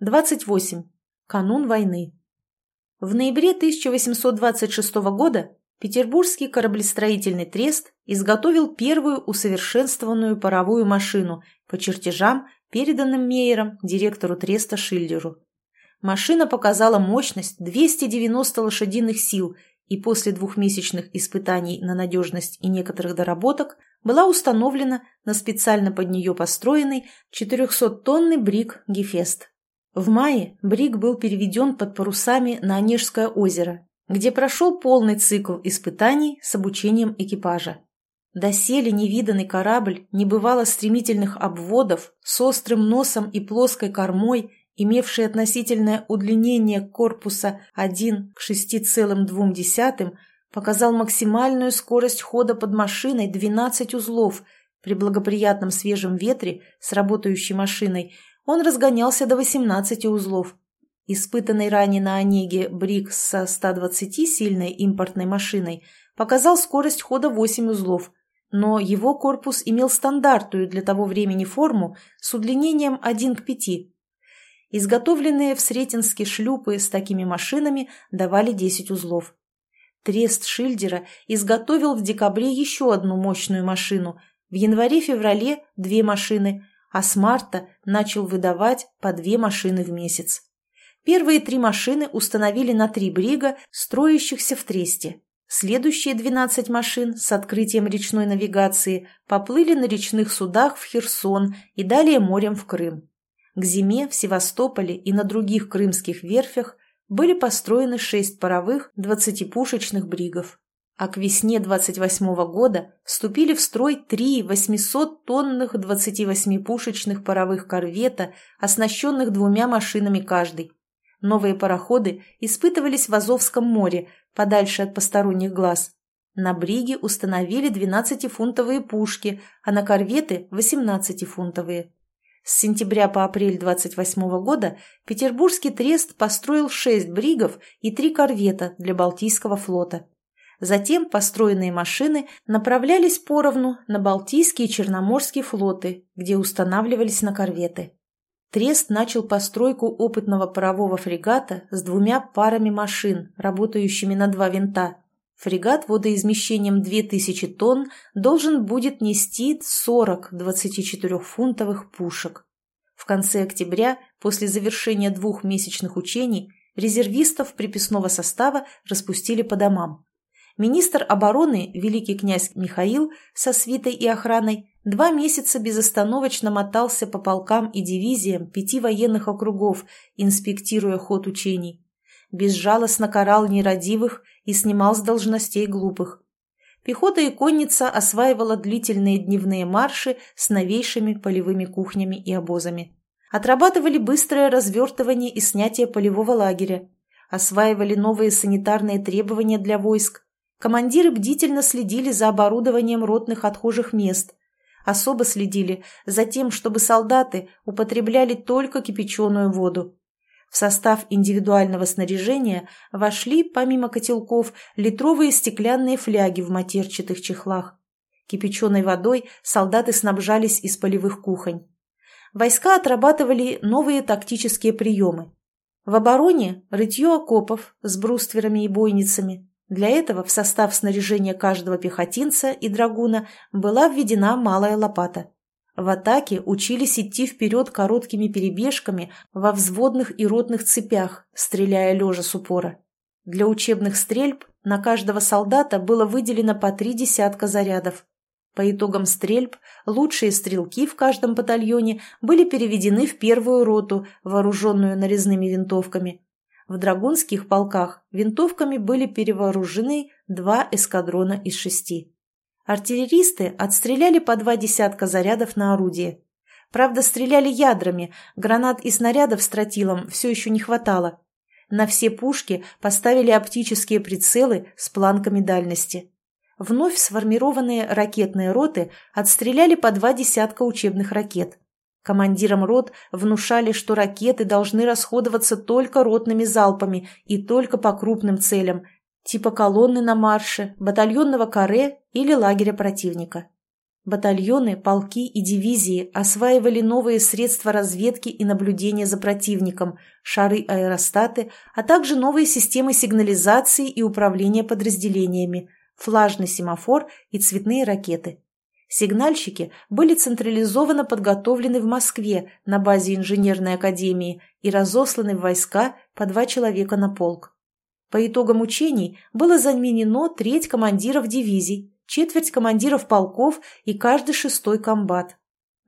28. Канун войны. В ноябре 1826 года Петербургский кораблестроительный трест изготовил первую усовершенствованную паровую машину по чертежам, переданным Мейером директору треста Шильдеру. Машина показала мощность 290 лошадиных сил и после двухмесячных испытаний на надежность и некоторых доработок была установлена на специально под нее построенный 400-тонный брик «Гефест». В мае брик был переведен под парусами на Онежское озеро, где прошел полный цикл испытаний с обучением экипажа. Доселе невиданный корабль не бывало стремительных обводов с острым носом и плоской кормой, имевший относительное удлинение корпуса 1 к 6,2, показал максимальную скорость хода под машиной 12 узлов. При благоприятном свежем ветре с работающей машиной он разгонялся до 18 узлов. Испытанный ранее на Онеге Брик со 120-сильной импортной машиной показал скорость хода 8 узлов, но его корпус имел стандартную для того времени форму с удлинением 1 к 5. Изготовленные в Сретенске шлюпы с такими машинами давали 10 узлов. Трест Шильдера изготовил в декабре еще одну мощную машину, в январе-феврале две машины, а с марта начал выдавать по две машины в месяц. Первые три машины установили на три брига, строящихся в Тресте. Следующие 12 машин с открытием речной навигации поплыли на речных судах в Херсон и далее морем в Крым. К зиме в Севастополе и на других крымских верфях были построены шесть паровых 20-пушечных бригов. А к весне 28 -го года вступили в строй три 800-тонных 28-пушечных паровых корвета, оснащенных двумя машинами каждый. Новые пароходы испытывались в Азовском море, подальше от посторонних глаз. На бриге установили 12-фунтовые пушки, а на корветы – 18-фунтовые. С сентября по апрель 28 года Петербургский трест построил шесть бригов и три корвета для Балтийского флота. Затем построенные машины направлялись поровну на Балтийский и Черноморский флоты, где устанавливались на корветы. Трест начал постройку опытного парового фрегата с двумя парами машин, работающими на два винта. Фрегат водоизмещением 2000 тонн должен будет нести 40 24-фунтовых пушек. В конце октября, после завершения двухмесячных учений, резервистов приписного состава распустили по домам. Министр обороны, великий князь Михаил, со свитой и охраной, два месяца безостановочно мотался по полкам и дивизиям пяти военных округов, инспектируя ход учений безжалостно карал нерадивых и снимал с должностей глупых. Пехота и конница осваивала длительные дневные марши с новейшими полевыми кухнями и обозами. Отрабатывали быстрое развертывание и снятие полевого лагеря. Осваивали новые санитарные требования для войск. Командиры бдительно следили за оборудованием ротных отхожих мест. Особо следили за тем, чтобы солдаты употребляли только кипяченую воду. В состав индивидуального снаряжения вошли, помимо котелков, литровые стеклянные фляги в матерчатых чехлах. Кипяченой водой солдаты снабжались из полевых кухонь. Войска отрабатывали новые тактические приемы. В обороне – рытье окопов с брустверами и бойницами. Для этого в состав снаряжения каждого пехотинца и драгуна была введена малая лопата. В атаке учились идти вперед короткими перебежками во взводных и ротных цепях, стреляя лежа с упора. Для учебных стрельб на каждого солдата было выделено по три десятка зарядов. По итогам стрельб лучшие стрелки в каждом батальоне были переведены в первую роту, вооруженную нарезными винтовками. В драгунских полках винтовками были перевооружены два эскадрона из шести. Артиллеристы отстреляли по два десятка зарядов на орудие. Правда, стреляли ядрами, гранат и снарядов с тротилом все еще не хватало. На все пушки поставили оптические прицелы с планками дальности. Вновь сформированные ракетные роты отстреляли по два десятка учебных ракет. Командирам рот внушали, что ракеты должны расходоваться только ротными залпами и только по крупным целям, типа колонны на марше, батальонного каре или лагеря противника. Батальоны, полки и дивизии осваивали новые средства разведки и наблюдения за противником, шары-аэростаты, а также новые системы сигнализации и управления подразделениями, флажный семафор и цветные ракеты. Сигнальщики были централизованно подготовлены в Москве на базе инженерной академии и разосланы в войска по два человека на полк. По итогам учений было заменено треть командиров дивизий, четверть командиров полков и каждый шестой комбат.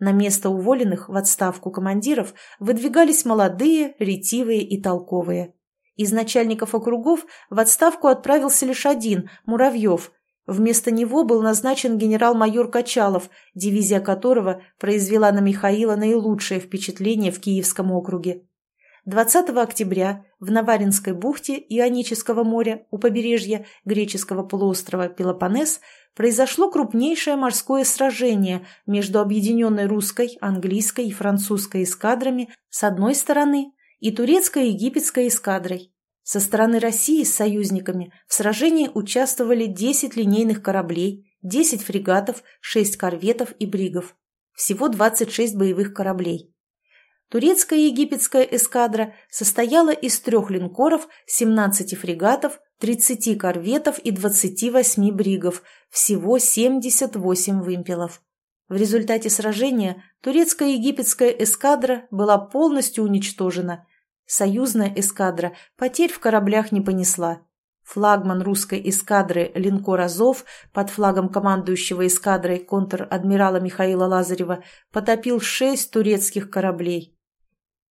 На место уволенных в отставку командиров выдвигались молодые, ретивые и толковые. Из начальников округов в отставку отправился лишь один, Муравьев. Вместо него был назначен генерал-майор Качалов, дивизия которого произвела на Михаила наилучшее впечатление в Киевском округе. 20 октября в Наваринской бухте Ионического моря у побережья греческого полуострова Пелопоннес произошло крупнейшее морское сражение между объединенной русской, английской и французской эскадрами с одной стороны и турецкой и египетской эскадрой. Со стороны России с союзниками в сражении участвовали 10 линейных кораблей, 10 фрегатов, 6 корветов и бригов. Всего 26 боевых кораблей. Турецкая и египетская эскадра состояла из трех линкоров, 17 фрегатов, 30 корветов и 28 бригов, всего 78 вымпелов. В результате сражения турецкая и египетская эскадра была полностью уничтожена. Союзная эскадра потерь в кораблях не понесла. Флагман русской эскадры линкор «Азов» под флагом командующего эскадрой контр-адмирала Михаила Лазарева потопил шесть турецких кораблей.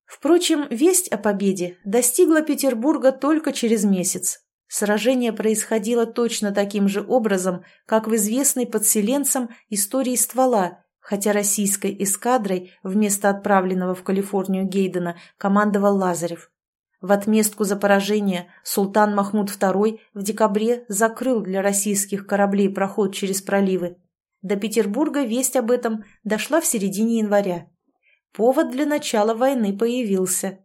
Впрочем, весть о победе достигла Петербурга только через месяц. Сражение происходило точно таким же образом, как в известной подселенцам истории ствола, хотя российской эскадрой вместо отправленного в Калифорнию Гейдена командовал Лазарев. В отместку за поражение султан Махмуд II в декабре закрыл для российских кораблей проход через проливы. До Петербурга весть об этом дошла в середине января. Повод для начала войны появился.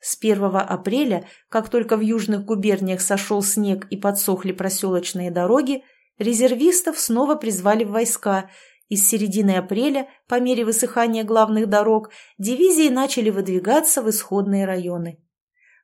С 1 апреля, как только в южных губерниях сошел снег и подсохли проселочные дороги, резервистов снова призвали в войска, и с середины апреля, по мере высыхания главных дорог, дивизии начали выдвигаться в исходные районы.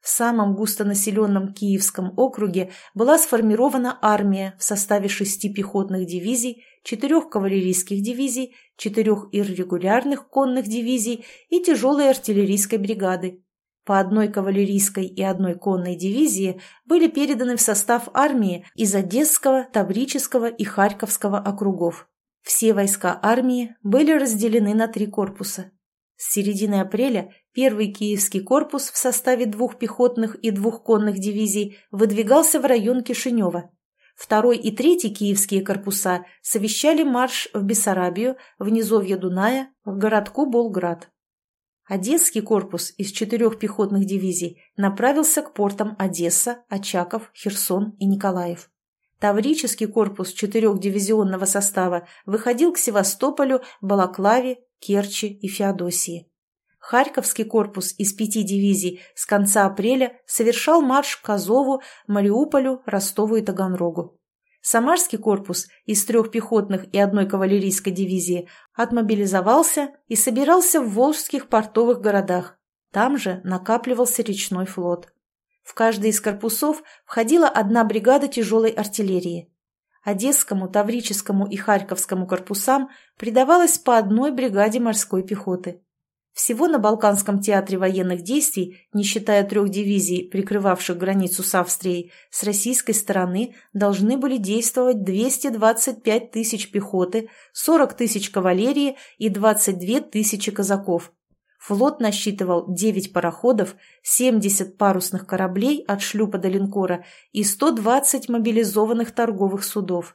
В самом густонаселенном Киевском округе была сформирована армия в составе шести пехотных дивизий, четырех кавалерийских дивизий, четырех иррегулярных конных дивизий и тяжелой артиллерийской бригады. По одной кавалерийской и одной конной дивизии были переданы в состав армии из Одесского, Таврического и Харьковского округов. Все войска армии были разделены на три корпуса. С середины апреля первый Киевский корпус в составе двух пехотных и двух конных дивизий выдвигался в район Кишинева. Второй и третий киевские корпуса совещали марш в Бессарабию, в низовье Дуная, к городку Болград. Одесский корпус из четырех пехотных дивизий направился к портам Одесса, Очаков, Херсон и Николаев. Таврический корпус четырехдивизионного состава выходил к Севастополю, Балаклаве, Керчи и Феодосии. Харьковский корпус из пяти дивизий с конца апреля совершал марш к Азову, Мариуполю, Ростову и Таганрогу. Самарский корпус из трех пехотных и одной кавалерийской дивизии отмобилизовался и собирался в волжских портовых городах. Там же накапливался речной флот. В каждый из корпусов входила одна бригада тяжелой артиллерии. Одесскому, Таврическому и Харьковскому корпусам придавалось по одной бригаде морской пехоты. Всего на Балканском театре военных действий, не считая трех дивизий, прикрывавших границу с Австрией, с российской стороны должны были действовать 225 тысяч пехоты, 40 тысяч кавалерии и 22 тысячи казаков. Флот насчитывал 9 пароходов, 70 парусных кораблей от шлюпа до линкора и 120 мобилизованных торговых судов.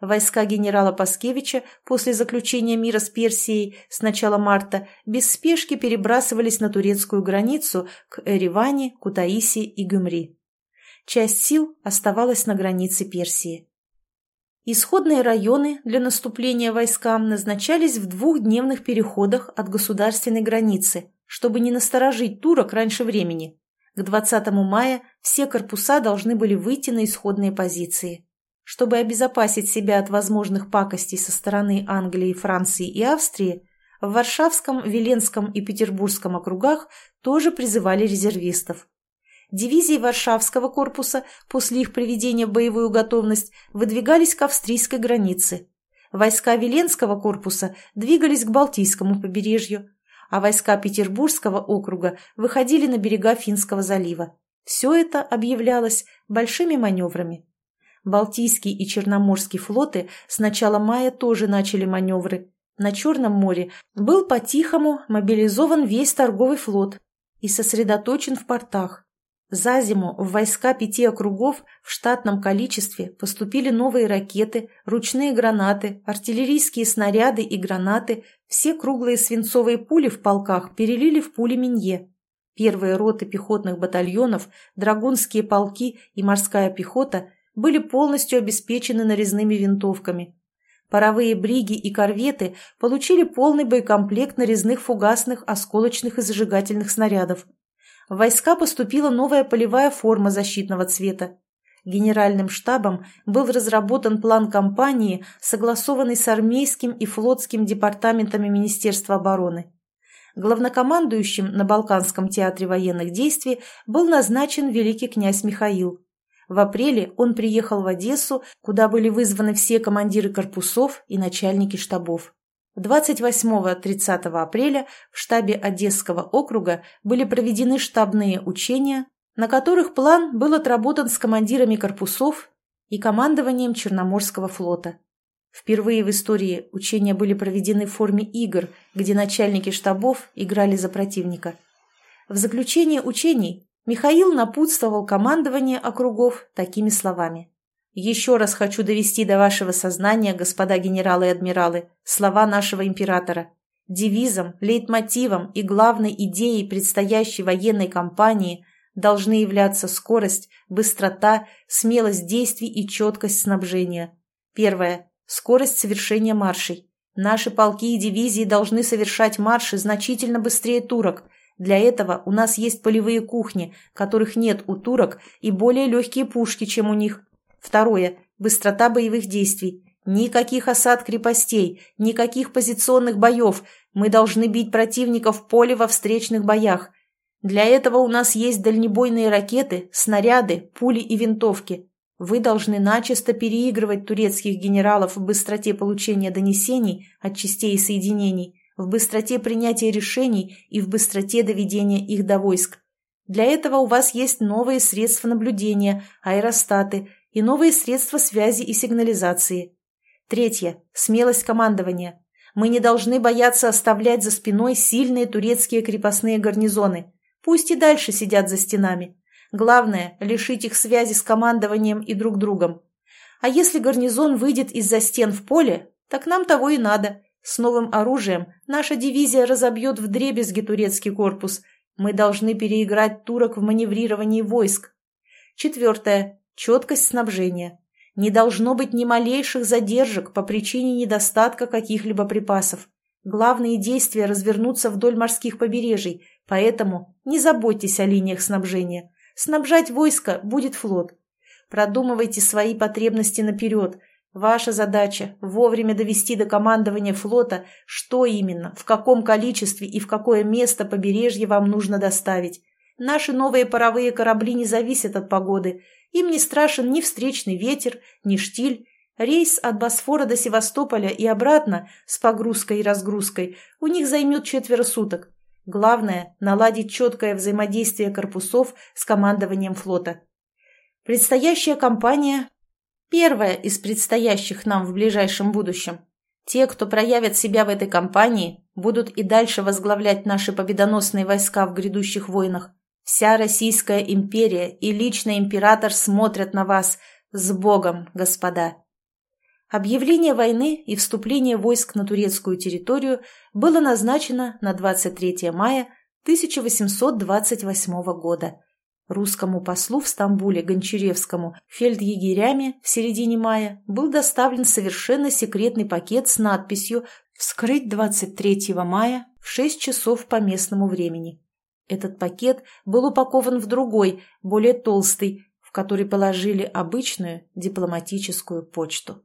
Войска генерала Паскевича после заключения мира с Персией с начала марта без спешки перебрасывались на турецкую границу к Эриване, Кутаиси и Гюмри. Часть сил оставалась на границе Персии. Исходные районы для наступления войскам назначались в двухдневных переходах от государственной границы, чтобы не насторожить турок раньше времени. К 20 мая все корпуса должны были выйти на исходные позиции. чтобы обезопасить себя от возможных пакостей со стороны Англии, Франции и Австрии, в Варшавском, Веленском и Петербургском округах тоже призывали резервистов. Дивизии Варшавского корпуса после их приведения в боевую готовность выдвигались к австрийской границе. Войска Веленского корпуса двигались к Балтийскому побережью, а войска Петербургского округа выходили на берега Финского залива. Все это объявлялось большими маневрами. Балтийский и Черноморский флоты с начала мая тоже начали маневры. На Черном море был по-тихому мобилизован весь торговый флот и сосредоточен в портах. За зиму в войска пяти округов в штатном количестве поступили новые ракеты, ручные гранаты, артиллерийские снаряды и гранаты, все круглые свинцовые пули в полках перелили в пули Минье. Первые роты пехотных батальонов, драгунские полки и морская пехота были полностью обеспечены нарезными винтовками. Паровые бриги и корветы получили полный боекомплект нарезных фугасных, осколочных и зажигательных снарядов – в войска поступила новая полевая форма защитного цвета. Генеральным штабом был разработан план кампании, согласованный с армейским и флотским департаментами Министерства обороны. Главнокомандующим на Балканском театре военных действий был назначен великий князь Михаил. В апреле он приехал в Одессу, куда были вызваны все командиры корпусов и начальники штабов. 28-30 апреля в штабе Одесского округа были проведены штабные учения, на которых план был отработан с командирами корпусов и командованием Черноморского флота. Впервые в истории учения были проведены в форме игр, где начальники штабов играли за противника. В заключение учений Михаил напутствовал командование округов такими словами. Еще раз хочу довести до вашего сознания, господа генералы и адмиралы, слова нашего императора. Девизом, лейтмотивом и главной идеей предстоящей военной кампании должны являться скорость, быстрота, смелость действий и четкость снабжения. Первое. Скорость совершения маршей. Наши полки и дивизии должны совершать марши значительно быстрее турок. Для этого у нас есть полевые кухни, которых нет у турок, и более легкие пушки, чем у них. Второе. Быстрота боевых действий. Никаких осад крепостей, никаких позиционных боев. Мы должны бить противника в поле во встречных боях. Для этого у нас есть дальнебойные ракеты, снаряды, пули и винтовки. Вы должны начисто переигрывать турецких генералов в быстроте получения донесений от частей и соединений, в быстроте принятия решений и в быстроте доведения их до войск. Для этого у вас есть новые средства наблюдения, аэростаты – и новые средства связи и сигнализации. Третье. Смелость командования. Мы не должны бояться оставлять за спиной сильные турецкие крепостные гарнизоны. Пусть и дальше сидят за стенами. Главное – лишить их связи с командованием и друг другом. А если гарнизон выйдет из-за стен в поле, так нам того и надо. С новым оружием наша дивизия разобьет вдребезги турецкий корпус. Мы должны переиграть турок в маневрировании войск. Четвертое четкость снабжения. Не должно быть ни малейших задержек по причине недостатка каких-либо припасов. Главные действия развернутся вдоль морских побережий, поэтому не заботьтесь о линиях снабжения. Снабжать войско будет флот. Продумывайте свои потребности наперед. Ваша задача – вовремя довести до командования флота, что именно, в каком количестве и в какое место побережья вам нужно доставить. Наши новые паровые корабли не зависят от погоды – им не страшен ни встречный ветер, ни штиль. Рейс от Босфора до Севастополя и обратно с погрузкой и разгрузкой у них займет четверо суток. Главное – наладить четкое взаимодействие корпусов с командованием флота. Предстоящая кампания – первая из предстоящих нам в ближайшем будущем. Те, кто проявят себя в этой кампании, будут и дальше возглавлять наши победоносные войска в грядущих войнах. Вся Российская империя и лично император смотрят на вас. С Богом, господа!» Объявление войны и вступление войск на турецкую территорию было назначено на 23 мая 1828 года. Русскому послу в Стамбуле Гончаревскому фельдъегерями в середине мая был доставлен совершенно секретный пакет с надписью «Вскрыть 23 мая в 6 часов по местному времени». Этот пакет был упакован в другой, более толстый, в который положили обычную дипломатическую почту.